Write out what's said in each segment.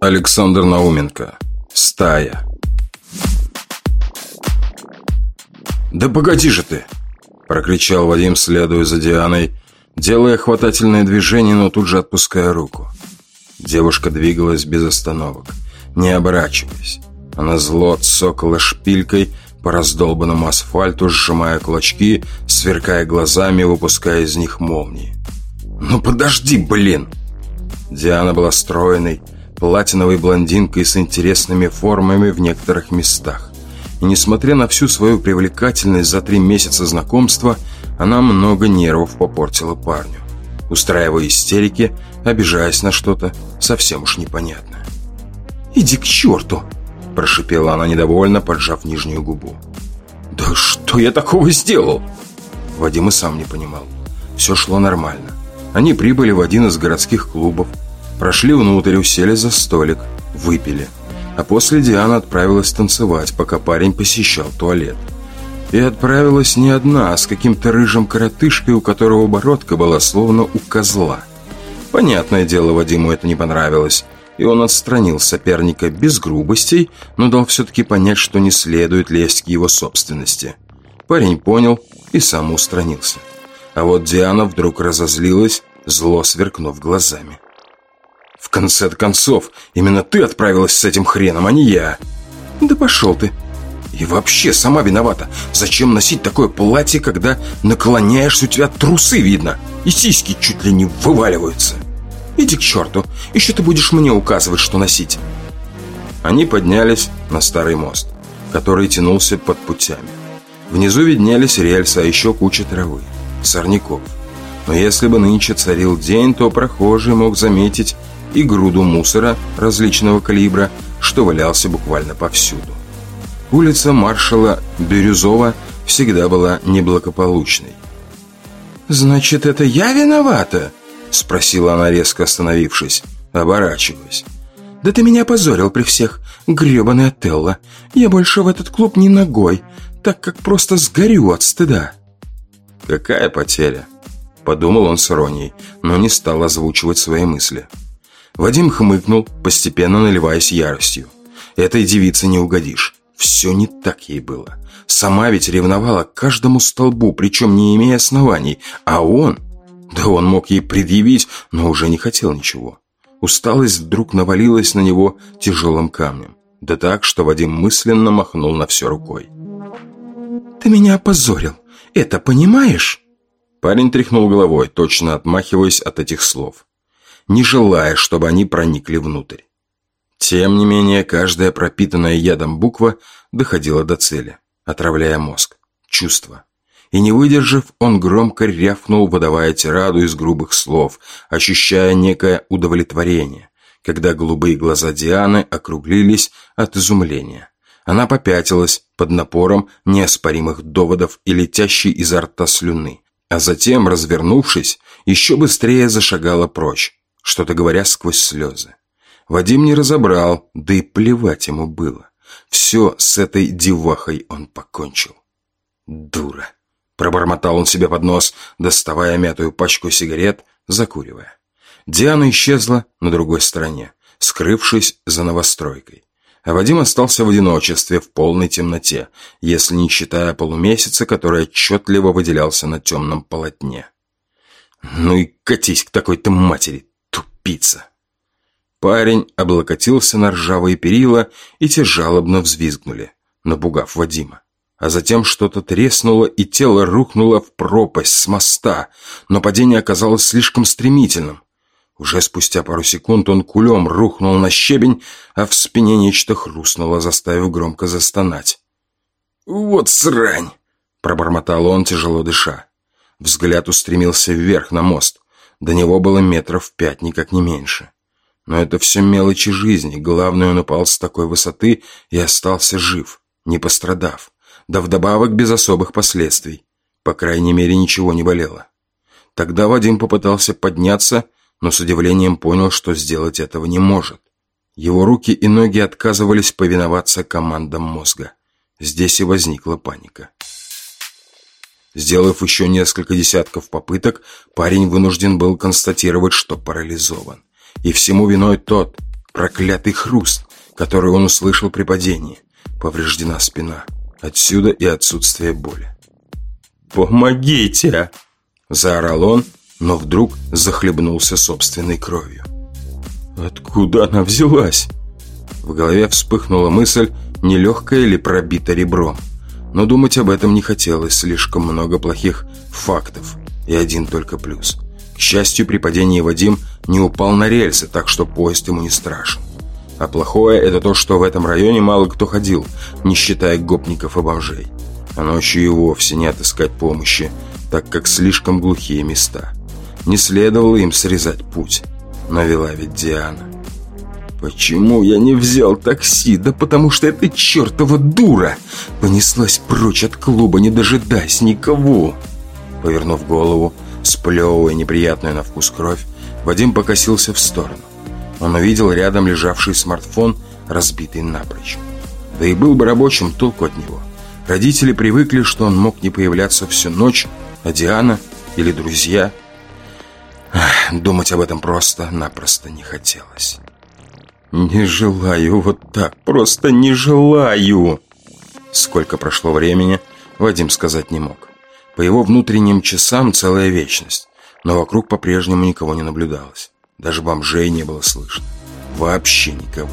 Александр Науменко. Стая. «Да погоди же ты!» – прокричал Вадим, следуя за Дианой, делая хватательное движение, но тут же отпуская руку. Девушка двигалась без остановок, не оборачиваясь. Она зло цокала шпилькой по раздолбанному асфальту, сжимая кулачки, сверкая глазами, выпуская из них молнии. «Ну подожди, блин!» Диана была стройной, платиновой блондинкой с интересными формами в некоторых местах. И несмотря на всю свою привлекательность за три месяца знакомства, она много нервов попортила парню, устраивая истерики, обижаясь на что-то совсем уж непонятное. «Иди к черту!» – прошипела она недовольно, поджав нижнюю губу. «Да что я такого сделал?» Вадим и сам не понимал. Все шло нормально. Они прибыли в один из городских клубов, Прошли внутрь, усели за столик, выпили. А после Диана отправилась танцевать, пока парень посещал туалет. И отправилась не одна, а с каким-то рыжим коротышкой, у которого бородка была словно у козла. Понятное дело, Вадиму это не понравилось, и он отстранил соперника без грубостей, но дал все-таки понять, что не следует лезть к его собственности. Парень понял и сам устранился. А вот Диана вдруг разозлилась, зло сверкнув глазами. В конце концов, именно ты отправилась с этим хреном, а не я. Да пошел ты. И вообще, сама виновата. Зачем носить такое платье, когда наклоняешься, у тебя трусы видно, и сиськи чуть ли не вываливаются? Иди к черту, еще ты будешь мне указывать, что носить. Они поднялись на старый мост, который тянулся под путями. Внизу виднелись рельсы, а еще куча травы, сорняков. Но если бы нынче царил день, то прохожий мог заметить и груду мусора различного калибра, что валялся буквально повсюду. Улица маршала Бирюзова всегда была неблагополучной. «Значит, это я виновата?» – спросила она, резко остановившись, оборачиваясь. «Да ты меня опозорил при всех, гребаный Отелло. Я больше в этот клуб не ногой, так как просто сгорю от стыда». «Какая потеря?» – подумал он с иронией, но не стал озвучивать свои мысли. Вадим хмыкнул, постепенно наливаясь яростью. Этой девице не угодишь. Все не так ей было. Сама ведь ревновала к каждому столбу, причем не имея оснований. А он... Да он мог ей предъявить, но уже не хотел ничего. Усталость вдруг навалилась на него тяжелым камнем. Да так, что Вадим мысленно махнул на все рукой. «Ты меня опозорил. Это понимаешь?» Парень тряхнул головой, точно отмахиваясь от этих слов не желая, чтобы они проникли внутрь. Тем не менее, каждая пропитанная ядом буква доходила до цели, отравляя мозг, чувства. И не выдержав, он громко рявкнул, выдавая тираду из грубых слов, ощущая некое удовлетворение, когда голубые глаза Дианы округлились от изумления. Она попятилась под напором неоспоримых доводов и летящей изо рта слюны, а затем, развернувшись, еще быстрее зашагала прочь, что-то говоря сквозь слезы. Вадим не разобрал, да и плевать ему было. Все с этой девахой он покончил. «Дура!» – пробормотал он себе под нос, доставая мятую пачку сигарет, закуривая. Диана исчезла на другой стороне, скрывшись за новостройкой. А Вадим остался в одиночестве, в полной темноте, если не считая полумесяца, который отчетливо выделялся на темном полотне. «Ну и катись к такой-то матери, Тупица. Парень облокотился на ржавые перила, и те жалобно взвизгнули, напугав Вадима. А затем что-то треснуло, и тело рухнуло в пропасть с моста, но падение оказалось слишком стремительным. Уже спустя пару секунд он кулем рухнул на щебень, а в спине нечто хрустнуло, заставив громко застонать. «Вот срань!» – пробормотал он, тяжело дыша. Взгляд устремился вверх на мост. До него было метров пять, никак не меньше. Но это все мелочи жизни. Главное, он упал с такой высоты и остался жив, не пострадав. Да вдобавок без особых последствий. По крайней мере, ничего не болело. Тогда Вадим попытался подняться, но с удивлением понял, что сделать этого не может. Его руки и ноги отказывались повиноваться командам мозга. Здесь и возникла паника. Сделав еще несколько десятков попыток, парень вынужден был констатировать, что парализован. И всему виной тот, Проклятый хруст, который он услышал при падении. Повреждена спина. Отсюда и отсутствие боли. «Помогите!» Заорал он, но вдруг захлебнулся собственной кровью. «Откуда она взялась?» В голове вспыхнула мысль, нелегкая или пробита ребром. Но думать об этом не хотелось, слишком много плохих фактов и один только плюс. К счастью, при падении Вадим не упал на рельсы, так что поезд ему не страшен. А плохое – это то, что в этом районе мало кто ходил, не считая гопников и бомжей. А ночью и вовсе не отыскать помощи, так как слишком глухие места. Не следовало им срезать путь, но вела ведь Диана. «Почему я не взял такси? Да потому что эта чертова дура понеслась прочь от клуба, не дожидаясь никого!» Повернув голову, сплевывая неприятную на вкус кровь, Вадим покосился в сторону. Он увидел рядом лежавший смартфон, разбитый напрочь. Да и был бы рабочим толку от него. Родители привыкли, что он мог не появляться всю ночь, а Диана или друзья... Думать об этом просто-напросто не хотелось. «Не желаю вот так, просто не желаю!» Сколько прошло времени, Вадим сказать не мог. По его внутренним часам целая вечность, но вокруг по-прежнему никого не наблюдалось. Даже бомжей не было слышно. Вообще никого.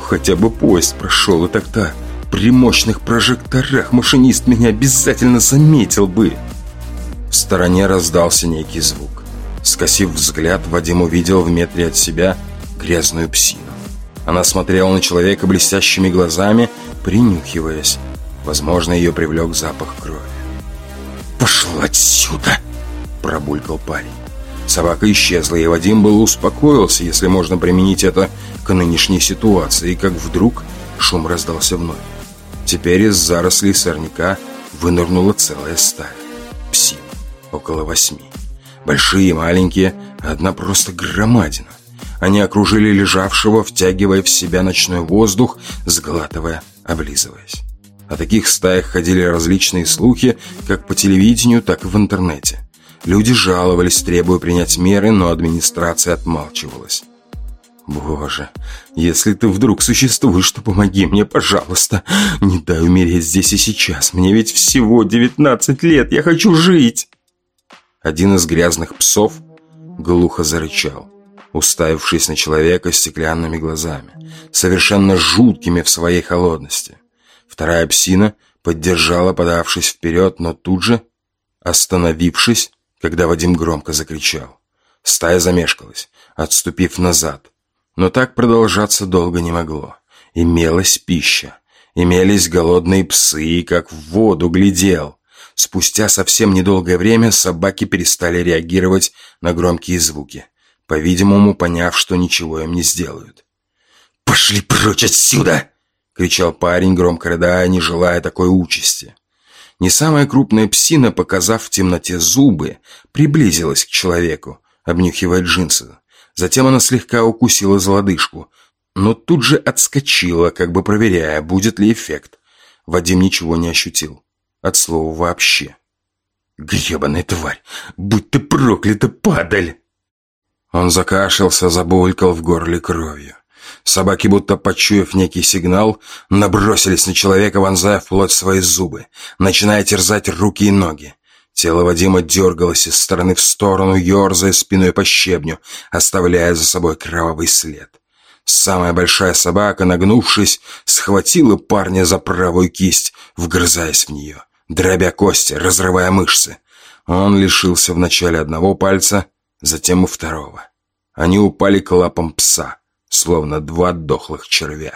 Хотя бы поезд прошел, и тогда при мощных прожекторах машинист меня обязательно заметил бы. В стороне раздался некий звук. Скосив взгляд, Вадим увидел в метре от себя грязную псину. Она смотрела на человека блестящими глазами, принюхиваясь. Возможно, ее привлек запах крови. «Пошел отсюда!» – пробулькал парень. Собака исчезла, и Вадим был успокоился, если можно применить это к нынешней ситуации, как вдруг шум раздался вновь. Теперь из зарослей сорняка вынырнула целая стая. Псин. Около восьми. Большие и маленькие, одна просто громадина. Они окружили лежавшего, втягивая в себя ночной воздух, сглатывая, облизываясь. О таких стаях ходили различные слухи, как по телевидению, так и в интернете. Люди жаловались, требуя принять меры, но администрация отмалчивалась. «Боже, если ты вдруг существуешь, то помоги мне, пожалуйста. Не дай умереть здесь и сейчас. Мне ведь всего 19 лет, я хочу жить!» Один из грязных псов глухо зарычал, уставившись на человека стеклянными глазами, совершенно жуткими в своей холодности. Вторая псина поддержала, подавшись вперед, но тут же, остановившись, когда Вадим громко закричал. Стая замешкалась, отступив назад. Но так продолжаться долго не могло. Имелась пища. Имелись голодные псы, и как в воду глядел. Спустя совсем недолгое время собаки перестали реагировать на громкие звуки, по-видимому, поняв, что ничего им не сделают. «Пошли прочь отсюда!» — кричал парень, громко рыдая, не желая такой участи. Не самая крупная псина, показав в темноте зубы, приблизилась к человеку, обнюхивая джинсы. Затем она слегка укусила за лодыжку, но тут же отскочила, как бы проверяя, будет ли эффект. Вадим ничего не ощутил. От слова вообще. «Гребаная тварь! Будь ты проклята, падаль!» Он закашлялся, забулькал в горле кровью. Собаки, будто почуяв некий сигнал, набросились на человека, вонзая вплоть свои зубы, начиная терзать руки и ноги. Тело Вадима дергалось из стороны в сторону, ерзая спиной по щебню, оставляя за собой кровавый след. Самая большая собака, нагнувшись, схватила парня за правую кисть, вгрызаясь в нее, дробя кости, разрывая мышцы. Он лишился вначале одного пальца, затем и второго. Они упали к лапам пса, словно два дохлых червя.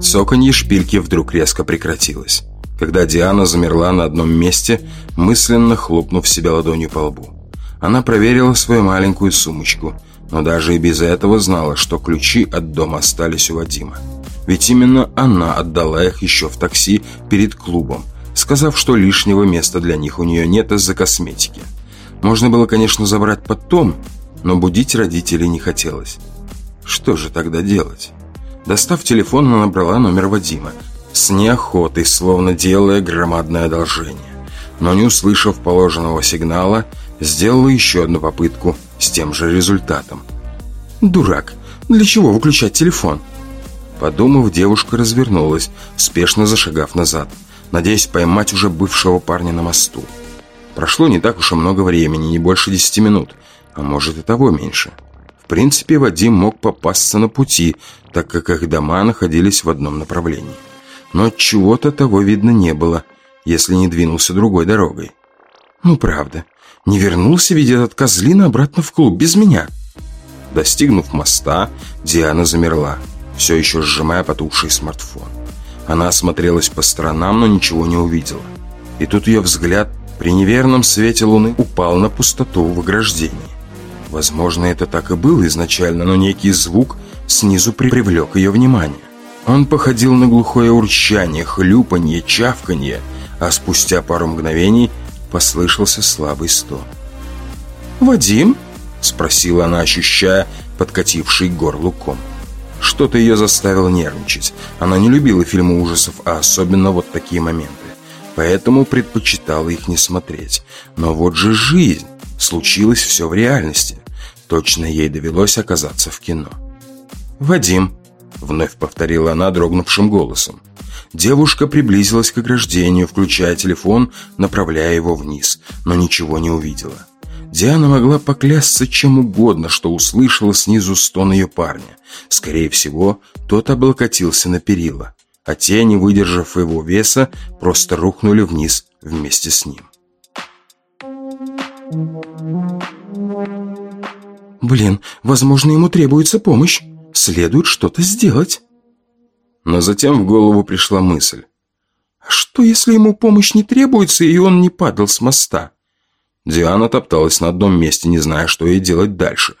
Цоканье шпильки вдруг резко прекратилось, когда Диана замерла на одном месте, мысленно хлопнув себя ладонью по лбу. Она проверила свою маленькую сумочку, но даже и без этого знала, что ключи от дома остались у Вадима. Ведь именно она отдала их еще в такси перед клубом, сказав, что лишнего места для них у нее нет из-за косметики. Можно было, конечно, забрать потом, но будить родителей не хотелось. Что же тогда делать? Достав телефон, она набрала номер Вадима. с неохотой, словно делая громадное одолжение. Но не услышав положенного сигнала, сделала еще одну попытку с тем же результатом. «Дурак, для чего выключать телефон?» Подумав, девушка развернулась, спешно зашагав назад, надеясь поймать уже бывшего парня на мосту. Прошло не так уж и много времени, не больше десяти минут, а может и того меньше. В принципе, Вадим мог попасться на пути, так как их дома находились в одном направлении. Но чего-то того видно не было, если не двинулся другой дорогой. «Ну, правда, не вернулся ведь этот козлина обратно в клуб без меня». Достигнув моста, Диана замерла, все еще сжимая потухший смартфон. Она осмотрелась по сторонам, но ничего не увидела. И тут ее взгляд при неверном свете луны упал на пустоту в ограждении. Возможно, это так и было изначально, но некий звук снизу привлек ее внимание. Он походил на глухое урчание, хлюпанье, чавканье, а спустя пару мгновений послышался слабый стон. «Вадим?» — спросила она, ощущая подкативший горлу ком. Что-то ее заставило нервничать. Она не любила фильмы ужасов, а особенно вот такие моменты. Поэтому предпочитала их не смотреть. Но вот же жизнь. Случилось все в реальности. Точно ей довелось оказаться в кино. «Вадим», — вновь повторила она дрогнувшим голосом. Девушка приблизилась к ограждению, включая телефон, направляя его вниз, но ничего не увидела. Диана могла поклясться чем угодно, что услышала снизу стон ее парня. Скорее всего, тот облокотился на перила, а те, не выдержав его веса, просто рухнули вниз вместе с ним. «Блин, возможно, ему требуется помощь. Следует что-то сделать». Но затем в голову пришла мысль. «А что, если ему помощь не требуется, и он не падал с моста?» Диана топталась на одном месте, не зная, что ей делать дальше.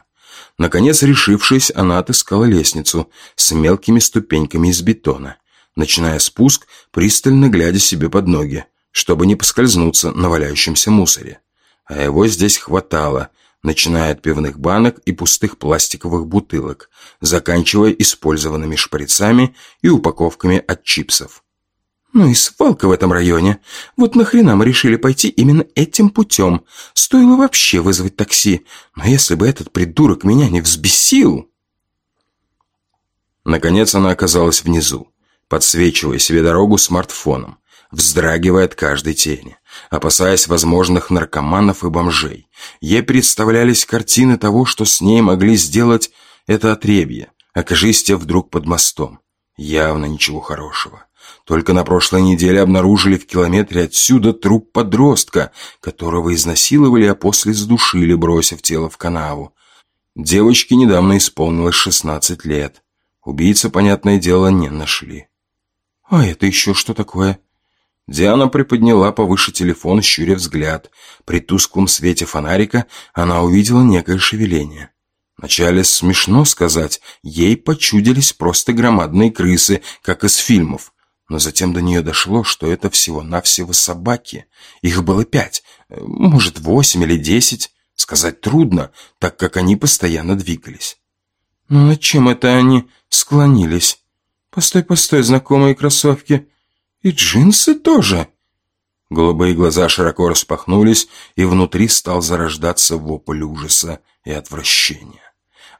Наконец, решившись, она отыскала лестницу с мелкими ступеньками из бетона, начиная спуск, пристально глядя себе под ноги, чтобы не поскользнуться на валяющемся мусоре. А его здесь хватало, начиная от пивных банок и пустых пластиковых бутылок, заканчивая использованными шприцами и упаковками от чипсов. Ну и свалка в этом районе. Вот нахрена мы решили пойти именно этим путем? Стоило вообще вызвать такси. Но если бы этот придурок меня не взбесил... Наконец она оказалась внизу, подсвечивая себе дорогу смартфоном, вздрагивая от каждой тени, опасаясь возможных наркоманов и бомжей. Ей представлялись картины того, что с ней могли сделать это отребье, окажись те вдруг под мостом. Явно ничего хорошего. Только на прошлой неделе обнаружили в километре отсюда труп подростка, которого изнасиловали, а после задушили, бросив тело в канаву. Девочке недавно исполнилось 16 лет. Убийца, понятное дело, не нашли. «А это еще что такое?» Диана приподняла повыше телефон, щуря взгляд. При тусклом свете фонарика она увидела некое шевеление. Вначале смешно сказать, ей почудились просто громадные крысы, как из фильмов. Но затем до нее дошло, что это всего-навсего собаки. Их было пять, может, восемь или десять. Сказать трудно, так как они постоянно двигались. Но над чем это они склонились? Постой, постой, знакомые кроссовки. И джинсы тоже. Голубые глаза широко распахнулись, и внутри стал зарождаться вопль ужаса и отвращения.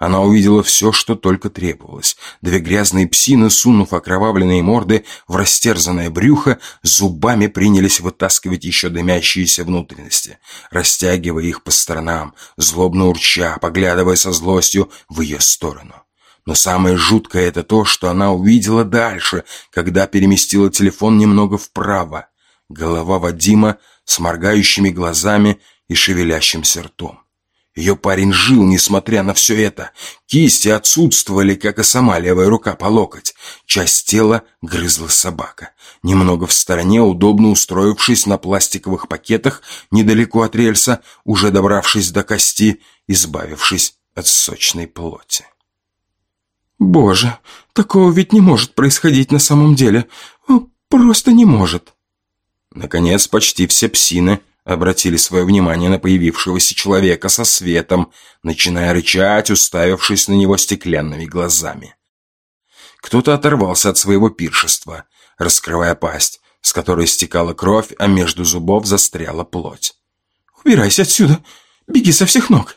Она увидела все, что только требовалось. Две грязные псины, сунув окровавленные морды в растерзанное брюхо, зубами принялись вытаскивать еще дымящиеся внутренности, растягивая их по сторонам, злобно урча, поглядывая со злостью в ее сторону. Но самое жуткое это то, что она увидела дальше, когда переместила телефон немного вправо. Голова Вадима с моргающими глазами и шевелящимся ртом. Ее парень жил, несмотря на все это. Кисти отсутствовали, как и сама левая рука по локоть. Часть тела грызла собака. Немного в стороне, удобно устроившись на пластиковых пакетах, недалеко от рельса, уже добравшись до кости, избавившись от сочной плоти. «Боже, такого ведь не может происходить на самом деле. Просто не может». Наконец, почти все псины – обратили свое внимание на появившегося человека со светом, начиная рычать, уставившись на него стеклянными глазами. Кто-то оторвался от своего пиршества, раскрывая пасть, с которой стекала кровь, а между зубов застряла плоть. «Убирайся отсюда! Беги со всех ног!»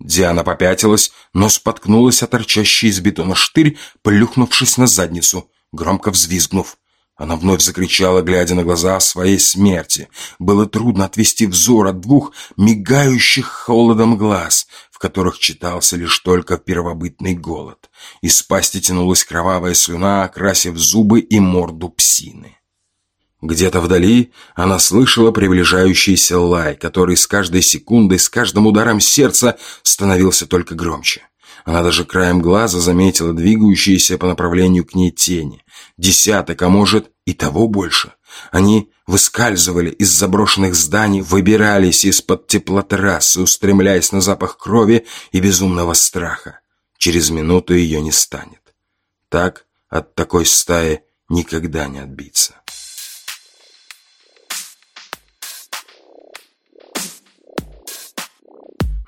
Диана попятилась, но споткнулась о торчащий из бетона штырь, плюхнувшись на задницу, громко взвизгнув. Она вновь закричала, глядя на глаза своей смерти. Было трудно отвести взор от двух мигающих холодом глаз, в которых читался лишь только первобытный голод. Из пасти тянулась кровавая слюна, окрасив зубы и морду псины. Где-то вдали она слышала приближающийся лай, который с каждой секундой, с каждым ударом сердца становился только громче. Она даже краем глаза заметила двигающиеся по направлению к ней тени. Десяток, а может и того больше. Они выскальзывали из заброшенных зданий, выбирались из-под теплотрассы, устремляясь на запах крови и безумного страха. Через минуту ее не станет. Так от такой стаи никогда не отбиться.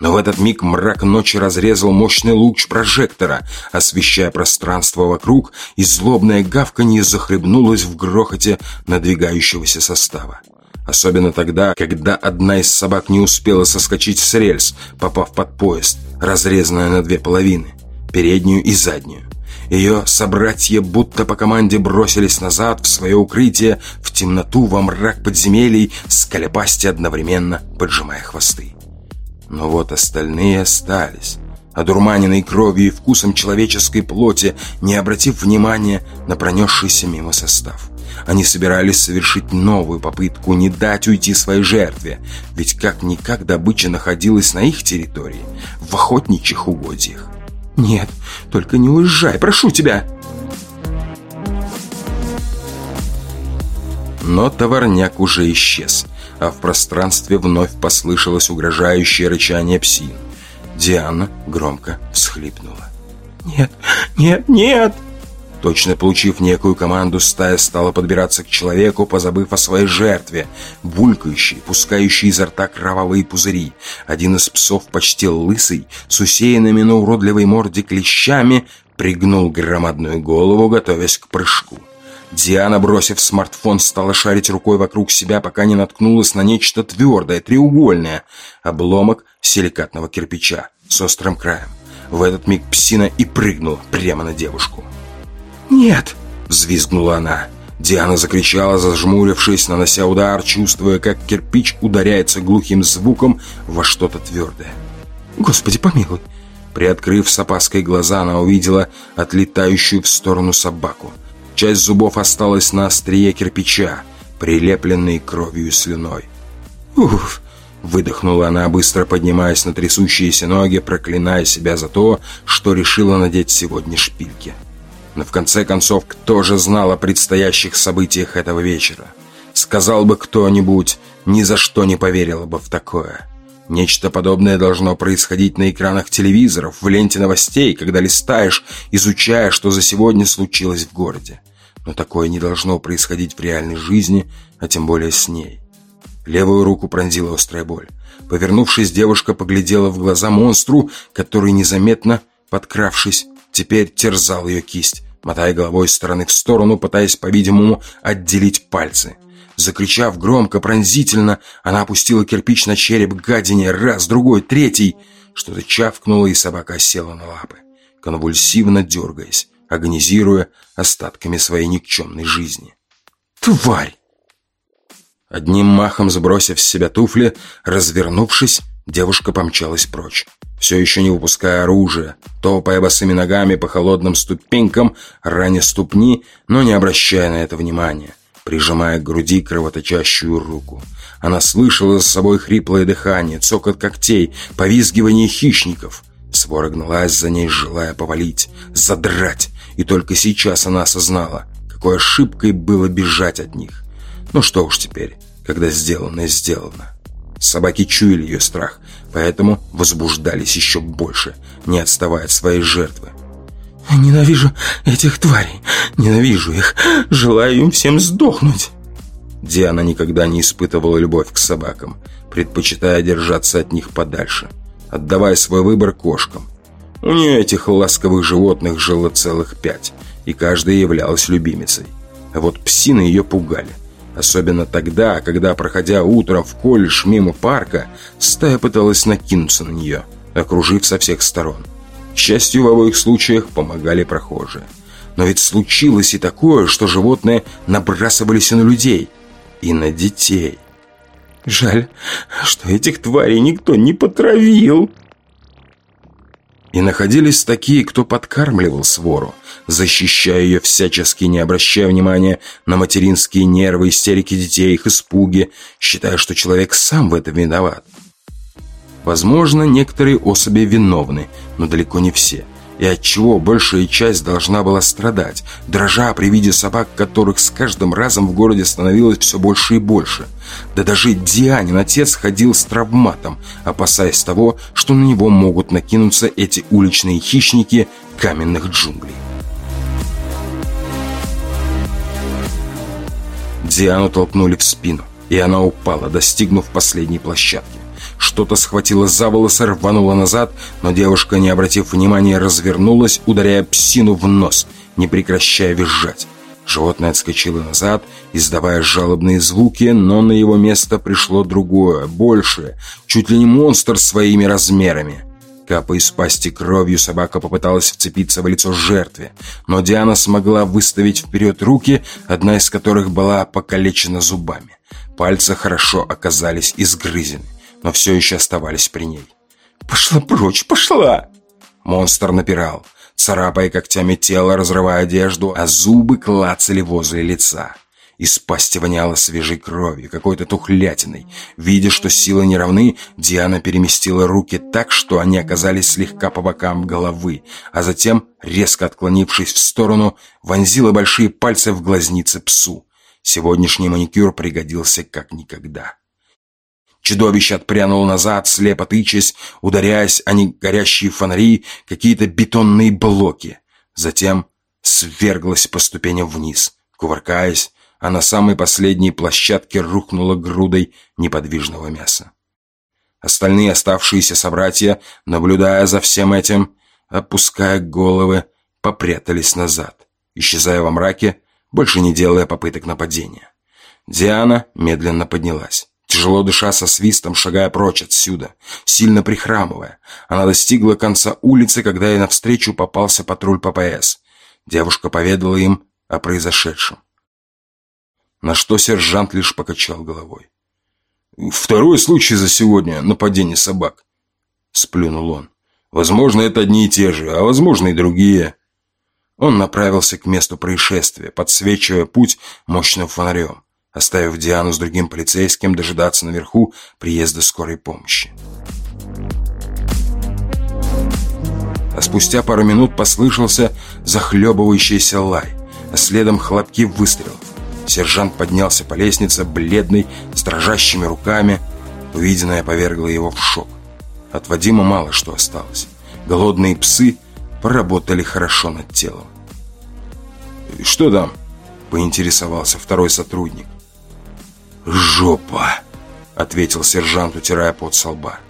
Но в этот миг мрак ночи разрезал мощный луч прожектора, освещая пространство вокруг, и злобное гавканье захлебнулось в грохоте надвигающегося состава. Особенно тогда, когда одна из собак не успела соскочить с рельс, попав под поезд, разрезанная на две половины, переднюю и заднюю. Ее собратья будто по команде бросились назад в свое укрытие, в темноту, во мрак подземелий, скаляпасти одновременно, поджимая хвосты. Но вот остальные остались, одурманенные кровью и вкусом человеческой плоти, не обратив внимания на пронесшийся мимо состав. Они собирались совершить новую попытку не дать уйти своей жертве, ведь как-никак добыча находилась на их территории, в охотничьих угодьях. «Нет, только не уезжай, прошу тебя!» Но товарняк уже исчез – а в пространстве вновь послышалось угрожающее рычание псин. Диана громко всхлипнула. «Нет, нет, нет!» Точно получив некую команду, стая стала подбираться к человеку, позабыв о своей жертве. Булькающий, пускающий изо рта кровавые пузыри. Один из псов, почти лысый, с усеянными на уродливой морде клещами, пригнул громадную голову, готовясь к прыжку. Диана, бросив смартфон, стала шарить рукой вокруг себя, пока не наткнулась на нечто твердое, треугольное. Обломок силикатного кирпича с острым краем. В этот миг псина и прыгнула прямо на девушку. «Нет!» — взвизгнула она. Диана закричала, зажмурившись, нанося удар, чувствуя, как кирпич ударяется глухим звуком во что-то твердое. «Господи, помилуй!» Приоткрыв с опаской глаза, она увидела отлетающую в сторону собаку. Часть зубов осталась на острие кирпича, прилепленной кровью и слюной. «Уф!» — выдохнула она, быстро поднимаясь на трясущиеся ноги, проклиная себя за то, что решила надеть сегодня шпильки. Но в конце концов, кто же знал о предстоящих событиях этого вечера? Сказал бы кто-нибудь, ни за что не поверила бы в такое. Нечто подобное должно происходить на экранах телевизоров, в ленте новостей, когда листаешь, изучая, что за сегодня случилось в городе но такое не должно происходить в реальной жизни, а тем более с ней. Левую руку пронзила острая боль. Повернувшись, девушка поглядела в глаза монстру, который, незаметно подкравшись, теперь терзал ее кисть, мотая головой из стороны в сторону, пытаясь, по-видимому, отделить пальцы. Закричав громко, пронзительно, она опустила кирпич на череп гадине, раз, другой, третий. Что-то чавкнуло, и собака села на лапы, конвульсивно дергаясь агонизируя остатками своей никчемной жизни. «Тварь!» Одним махом сбросив с себя туфли, развернувшись, девушка помчалась прочь, все еще не выпуская оружия, топая босыми ногами по холодным ступенькам, раня ступни, но не обращая на это внимания, прижимая к груди кровоточащую руку. Она слышала за собой хриплое дыхание, цокот когтей, повизгивание хищников. Свора гналась за ней, желая повалить, задрать, и только сейчас она осознала, какой ошибкой было бежать от них. Ну что уж теперь, когда сделанное сделано. Собаки чуяли ее страх, поэтому возбуждались еще больше, не отставая от своей жертвы. «Ненавижу этих тварей, ненавижу их, желаю им всем сдохнуть!» Диана никогда не испытывала любовь к собакам, предпочитая держаться от них подальше, отдавая свой выбор кошкам. У нее этих ласковых животных жило целых пять, и каждая являлась любимицей. А вот псины ее пугали. Особенно тогда, когда, проходя утром в колледж мимо парка, стая пыталась накинуться на нее, окружив со всех сторон. К счастью, в обоих случаях помогали прохожие. Но ведь случилось и такое, что животные набрасывались и на людей, и на детей. Жаль, что этих тварей никто не потравил. И находились такие, кто подкармливал свору, защищая ее всячески, не обращая внимания на материнские нервы, истерики детей, их испуги, считая, что человек сам в этом виноват. Возможно, некоторые особи виновны, но далеко не все – и от чего большая часть должна была страдать, дрожа при виде собак, которых с каждым разом в городе становилось все больше и больше. Да даже Дианин отец ходил с травматом, опасаясь того, что на него могут накинуться эти уличные хищники каменных джунглей. Диану толкнули в спину, и она упала, достигнув последней площадки. Что-то схватило за волосы, рвануло назад, но девушка, не обратив внимания, развернулась, ударяя псину в нос, не прекращая визжать. Животное отскочило назад, издавая жалобные звуки, но на его место пришло другое, большее, чуть ли не монстр своими размерами. Капая из пасти кровью, собака попыталась вцепиться в лицо жертве, но Диана смогла выставить вперед руки, одна из которых была покалечена зубами. Пальцы хорошо оказались изгрызены но все еще оставались при ней. «Пошла прочь, пошла!» Монстр напирал, царапая когтями тело, разрывая одежду, а зубы клацали возле лица. Из пасти воняло свежей кровью, какой-то тухлятиной. Видя, что силы не равны, Диана переместила руки так, что они оказались слегка по бокам головы, а затем, резко отклонившись в сторону, вонзила большие пальцы в глазницы псу. Сегодняшний маникюр пригодился как никогда. Чудовище отпрянуло назад, слепо тычась, ударяясь о негорящие фонари, какие-то бетонные блоки. Затем сверглось по ступеням вниз, кувыркаясь, а на самой последней площадке рухнуло грудой неподвижного мяса. Остальные оставшиеся собратья, наблюдая за всем этим, опуская головы, попрятались назад, исчезая во мраке, больше не делая попыток нападения. Диана медленно поднялась. Тяжело дыша со свистом, шагая прочь отсюда, сильно прихрамывая. Она достигла конца улицы, когда ей навстречу попался патруль ППС. Девушка поведала им о произошедшем. На что сержант лишь покачал головой. «Второй случай за сегодня — нападение собак», — сплюнул он. «Возможно, это одни и те же, а возможно и другие». Он направился к месту происшествия, подсвечивая путь мощным фонарем оставив Диану с другим полицейским дожидаться наверху приезда скорой помощи. А спустя пару минут послышался захлебывающийся лай, а следом хлопки выстрелов. Сержант поднялся по лестнице, бледный, с дрожащими руками. Увиденное повергло его в шок. От Вадима мало что осталось. Голодные псы поработали хорошо над телом. «Что там?» – поинтересовался второй сотрудник. «Жопа!» — ответил сержант, утирая пот со лба.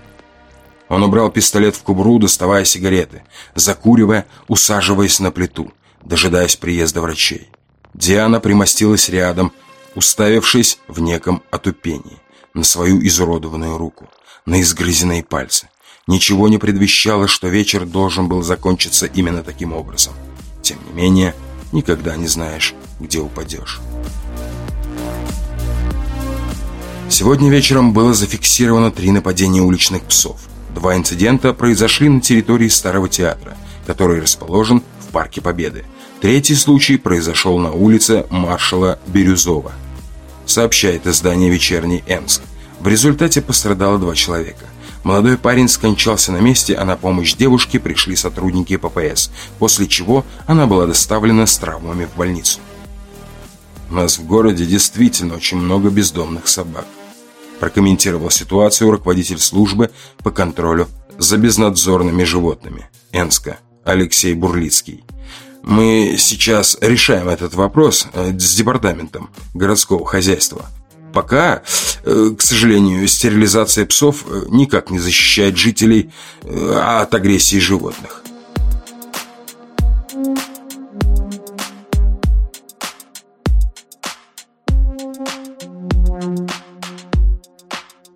Он убрал пистолет в кубру, доставая сигареты, закуривая, усаживаясь на плиту, дожидаясь приезда врачей. Диана примостилась рядом, уставившись в неком отупении, на свою изуродованную руку, на изгрызенные пальцы. Ничего не предвещало, что вечер должен был закончиться именно таким образом. Тем не менее, никогда не знаешь, где упадешь. Сегодня вечером было зафиксировано три нападения уличных псов. Два инцидента произошли на территории Старого театра, который расположен в Парке Победы. Третий случай произошел на улице маршала Бирюзова. Сообщает издание «Вечерний Эмск». В результате пострадало два человека. Молодой парень скончался на месте, а на помощь девушке пришли сотрудники ППС, после чего она была доставлена с травмами в больницу. У нас в городе действительно очень много бездомных собак прокомментировал ситуацию руководитель службы по контролю за безнадзорными животными Энска Алексей Бурлицкий. Мы сейчас решаем этот вопрос э, с департаментом городского хозяйства. Пока, э, к сожалению, стерилизация псов э, никак не защищает жителей от агрессии животных.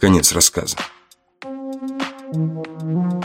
Конец рассказа. Thank you.